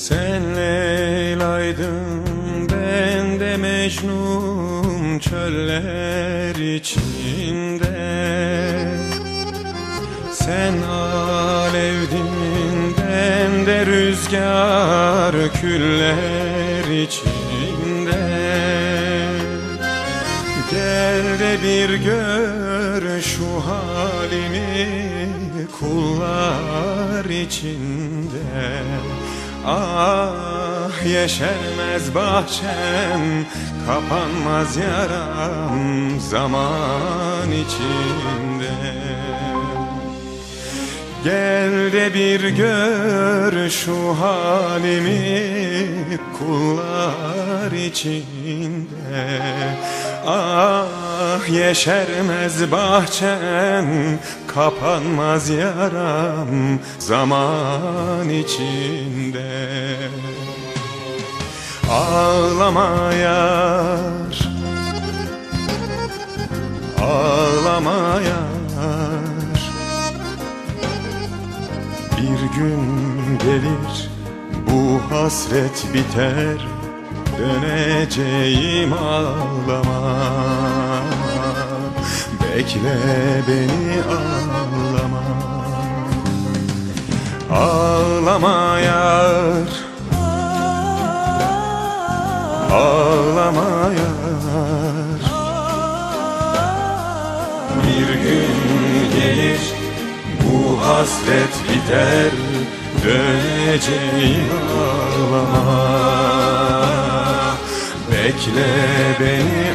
Sen Leyla'ydın ben de Mecnun çöller içinde. Sen alevdin ben de rüzgar küller içinde. Gel de bir gör şu halimi kullar içinde. Ah yeşermez bahçem Kapanmaz yaram zaman içinde. Gel de bir gör şu halimi kullar içinde Ah yeşermez bahçem kapanmaz yaram zaman içinde. Ağlama yar Ağlama yar Bir gün gelir bu hasret biter Döneceğim ağlama. Bekle beni ağlama. Ağlama yar. Ağlama yar. Bir gün gelir bu hasret biter. Döneceğim ağlama Bekle beni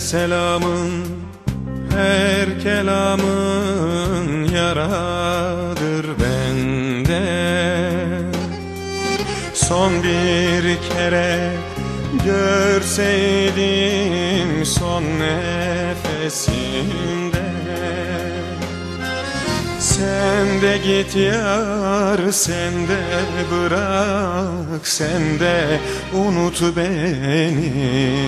selamın, her kelamın yaradır bende. Son bir kere görseydim son nefesimde. Sen de git yar sen de bırak sen de unut beni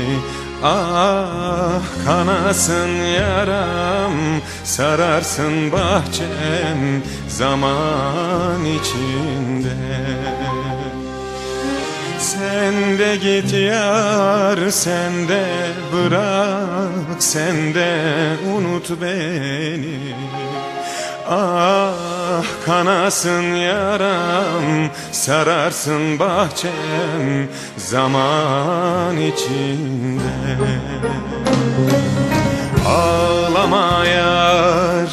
Ah kanasın yaram sararsın bahçem zaman içinde. Sen de git yar sen de bırak sen de unut beni. Ah kanasın yaram sararsın bahçem zaman içinde. Ağlama yar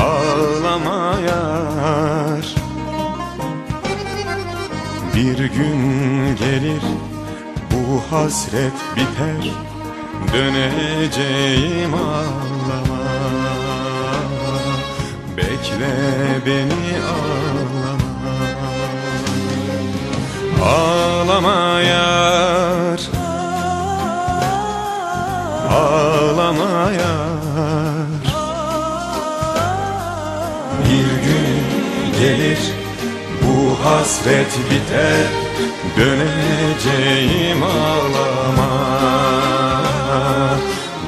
Ağlama yar. Bir gün gelir bu hasret biter Döneceğim ağlama Bekle beni ağlama. Ağlama yar. Ağlama yar. Bir gün gelir bu hasret biter. Döneceğim ağlama.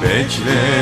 Bekle